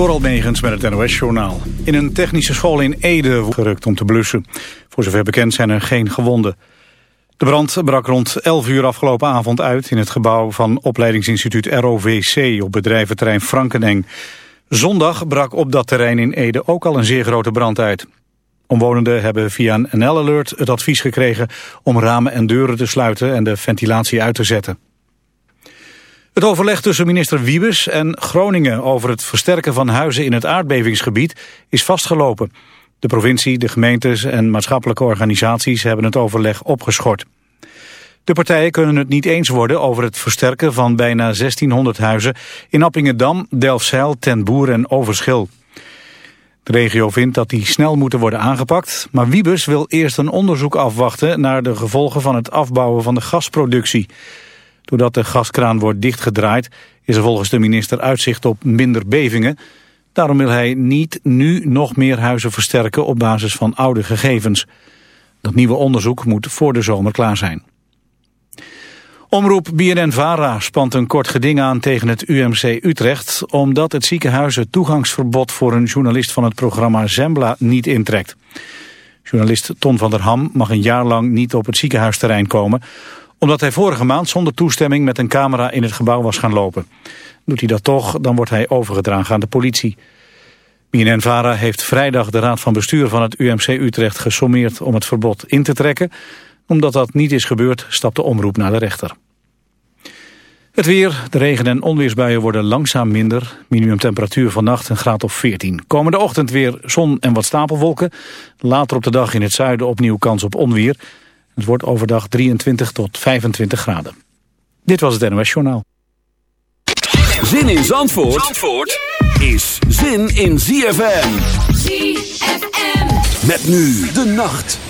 Door Almegens met het NOS-journaal. In een technische school in Ede gerukt om te blussen. Voor zover bekend zijn er geen gewonden. De brand brak rond 11 uur afgelopen avond uit... in het gebouw van opleidingsinstituut ROVC op bedrijventerrein Frankeneng. Zondag brak op dat terrein in Ede ook al een zeer grote brand uit. Omwonenden hebben via een NL-alert het advies gekregen... om ramen en deuren te sluiten en de ventilatie uit te zetten. Het overleg tussen minister Wiebes en Groningen over het versterken van huizen in het aardbevingsgebied is vastgelopen. De provincie, de gemeentes en maatschappelijke organisaties hebben het overleg opgeschort. De partijen kunnen het niet eens worden over het versterken van bijna 1600 huizen in Appingedam, Delfzijl, Ten Boer en Overschil. De regio vindt dat die snel moeten worden aangepakt, maar Wiebes wil eerst een onderzoek afwachten naar de gevolgen van het afbouwen van de gasproductie. Doordat de gaskraan wordt dichtgedraaid is er volgens de minister uitzicht op minder bevingen. Daarom wil hij niet nu nog meer huizen versterken op basis van oude gegevens. Dat nieuwe onderzoek moet voor de zomer klaar zijn. Omroep BNN-VARA spant een kort geding aan tegen het UMC Utrecht... omdat het ziekenhuis het toegangsverbod voor een journalist van het programma Zembla niet intrekt. Journalist Ton van der Ham mag een jaar lang niet op het ziekenhuisterrein komen omdat hij vorige maand zonder toestemming met een camera in het gebouw was gaan lopen. Doet hij dat toch, dan wordt hij overgedragen aan de politie. BNN-VARA heeft vrijdag de raad van bestuur van het UMC Utrecht gesommeerd om het verbod in te trekken. Omdat dat niet is gebeurd, stapt de omroep naar de rechter. Het weer, de regen- en onweersbuien worden langzaam minder. Minimumtemperatuur vannacht een graad of 14. Komende ochtend weer zon en wat stapelwolken. Later op de dag in het zuiden opnieuw kans op onweer. Het wordt overdag 23 tot 25 graden. Dit was het NOS Journaal. Zin in Zandvoort, Zandvoort is zin in ZFM. ZFM. Met nu de nacht.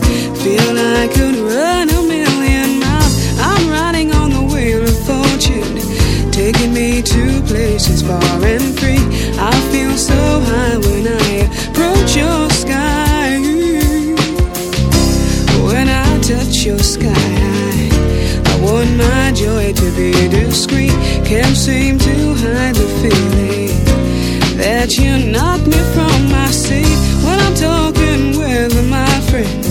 I could run a million miles. I'm riding on the wheel of fortune, taking me to places far and free. I feel so high when I approach your sky. When I touch your sky, I want my joy to be discreet. Can't seem to hide the feeling that you knock me from my seat when I'm talking with my friends.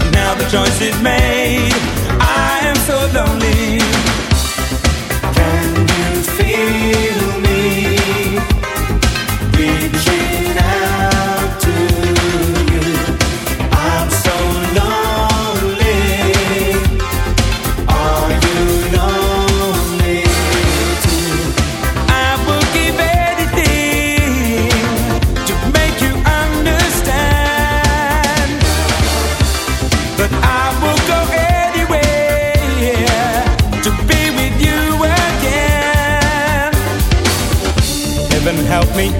how the choices made. I am so lonely. Can you feel me reaching?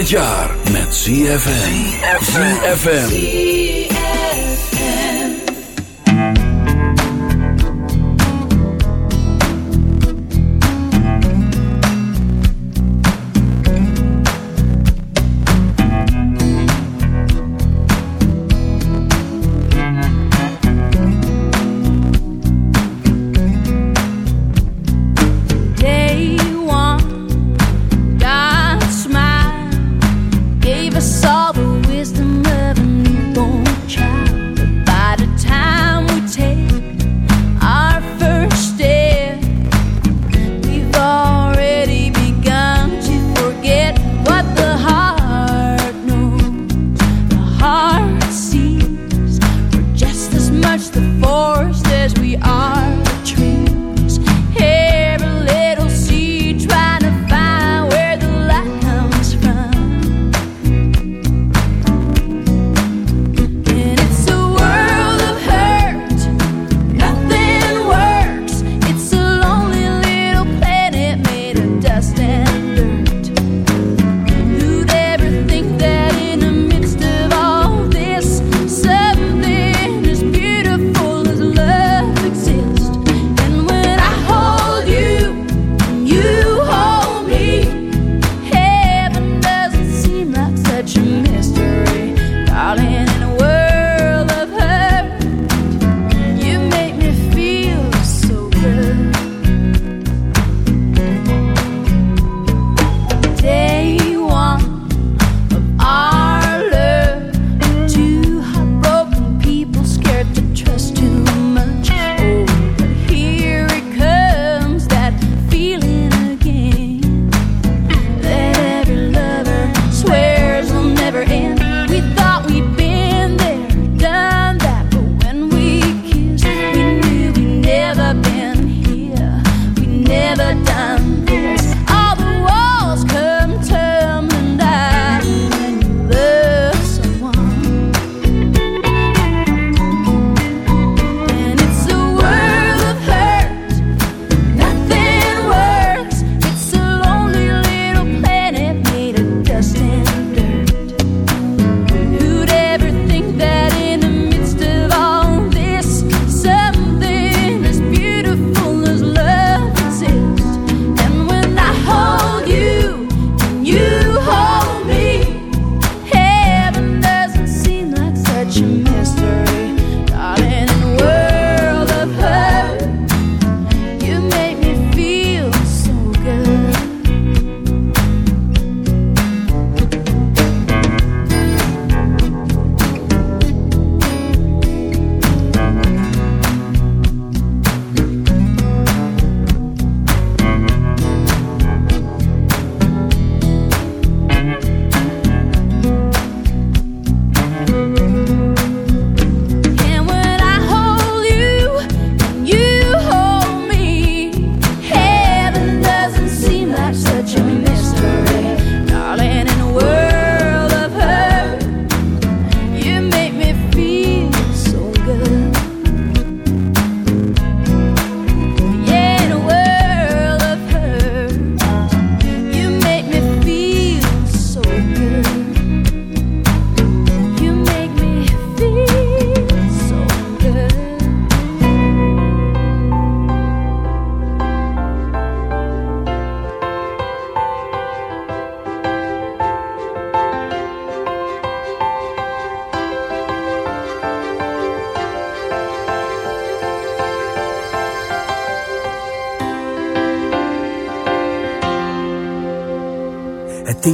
het jaar met ZFM. ZFM.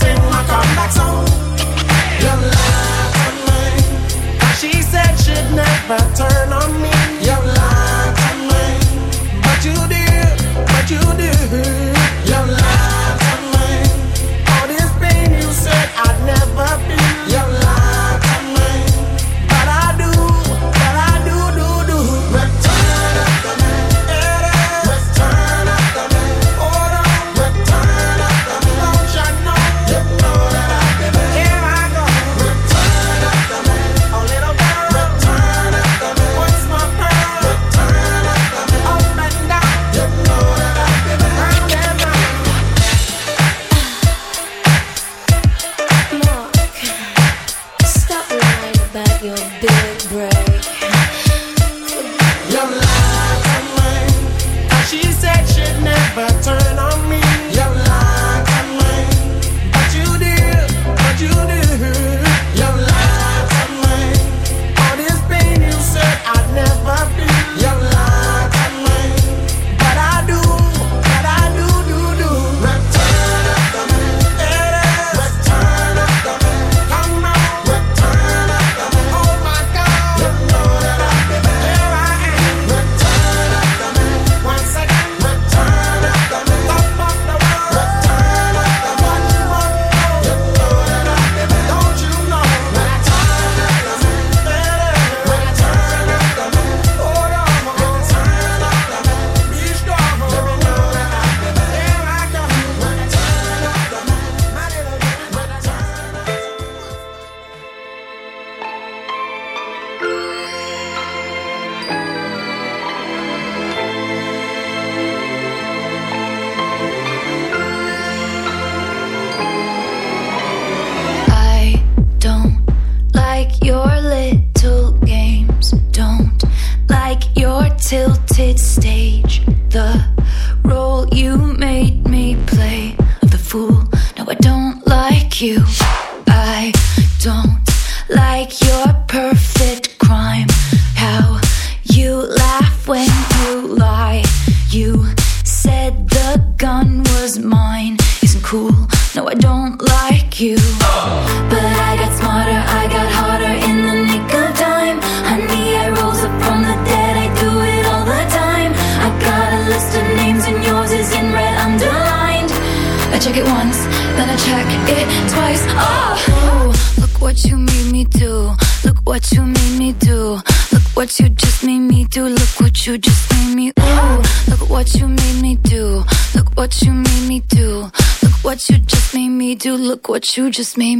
sing my comeback song. Mine. She said she'd never turn on me. Your lies mine. But you did, but you did. you just made me.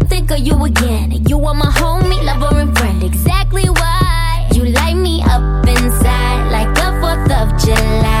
think of you again. You are my homie, lover, and friend. Exactly why you light me up inside like the 4th of July.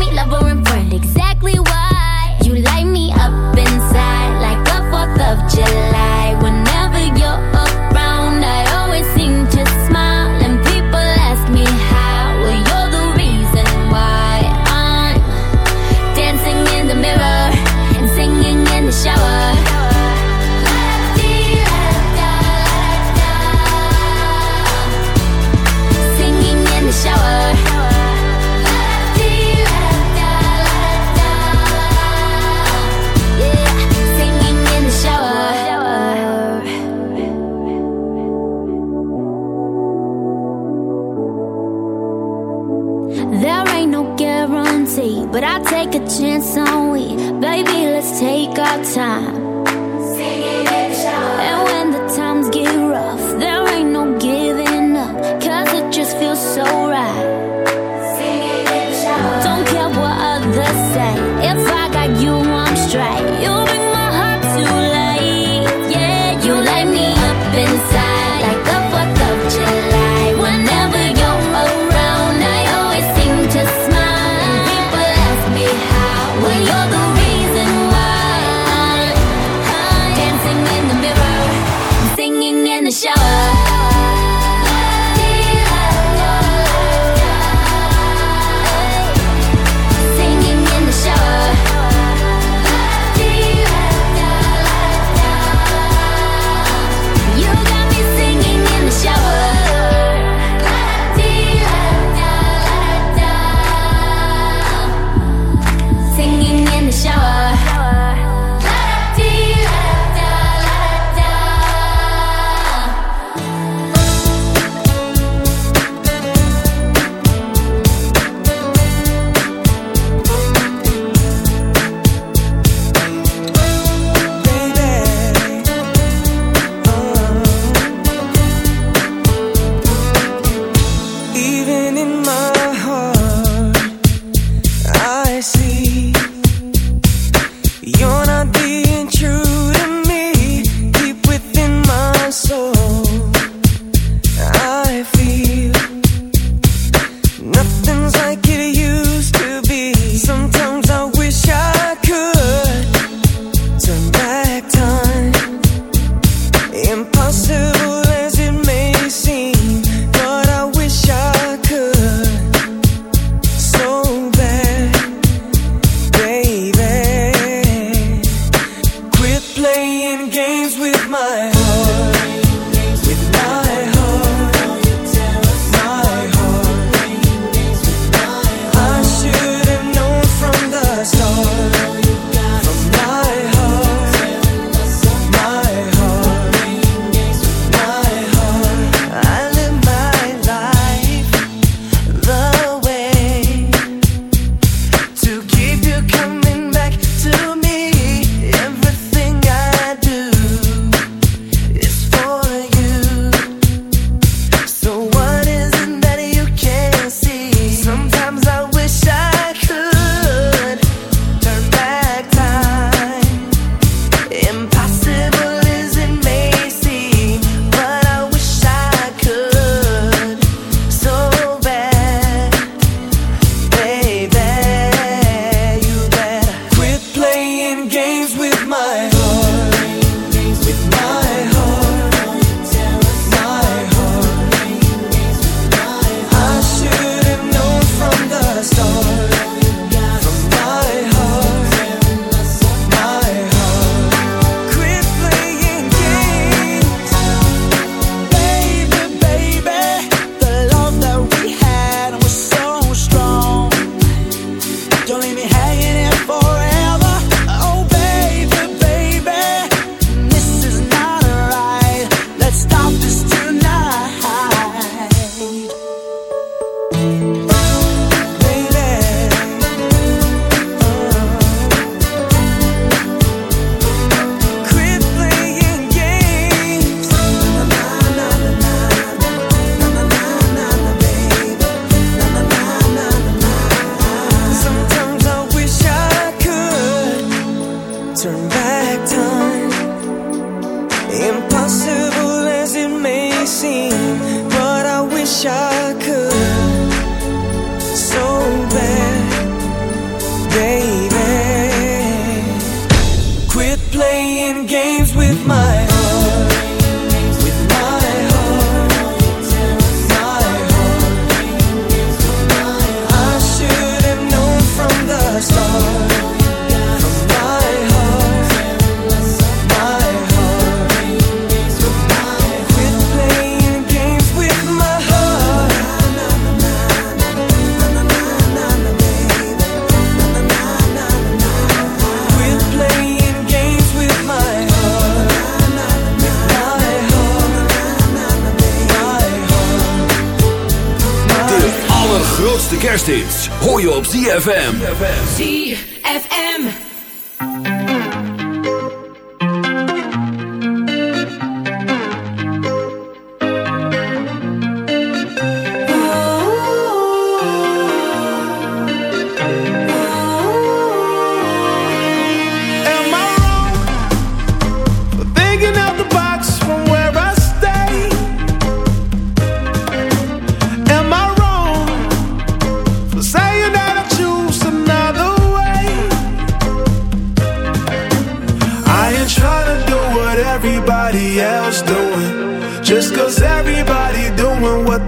time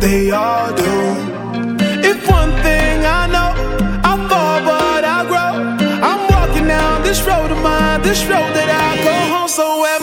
they all do. If one thing I know, I fall but I grow. I'm walking down this road of mine, this road that I go home. So am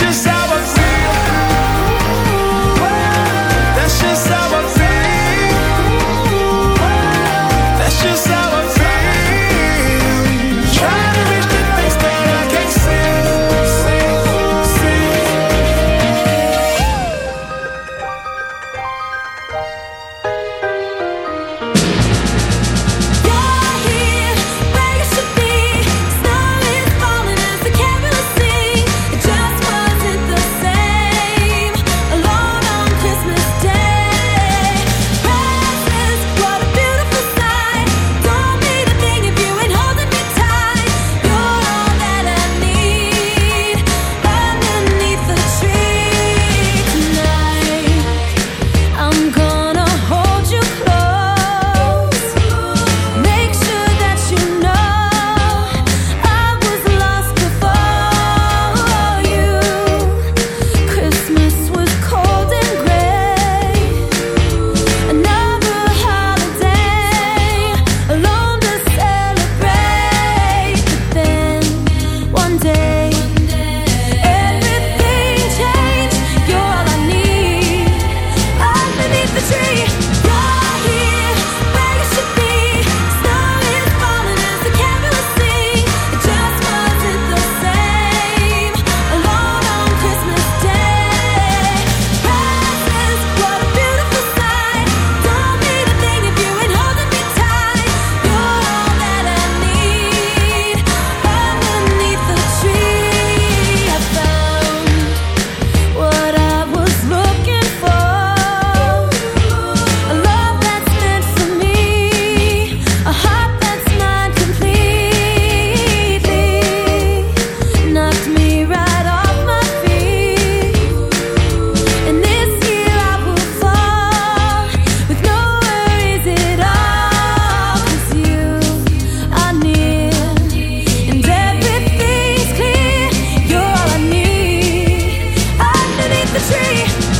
Just how I'm feeling. me.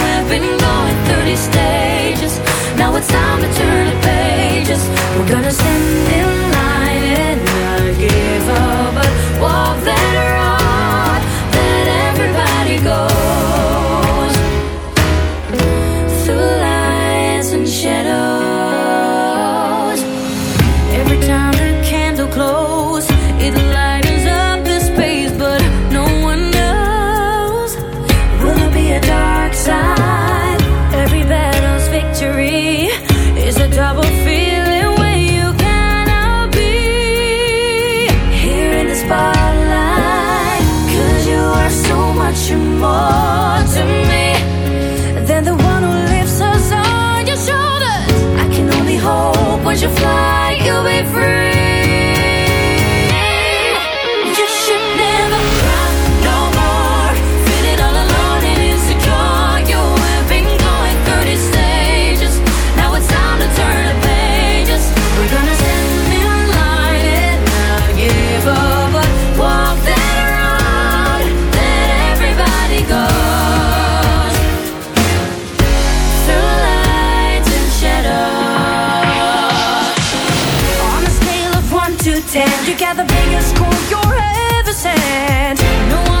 been going 30 stages. Now it's time to turn the pages. We're gonna stand in line and not give up, but walk that road. highest call your ever sent. No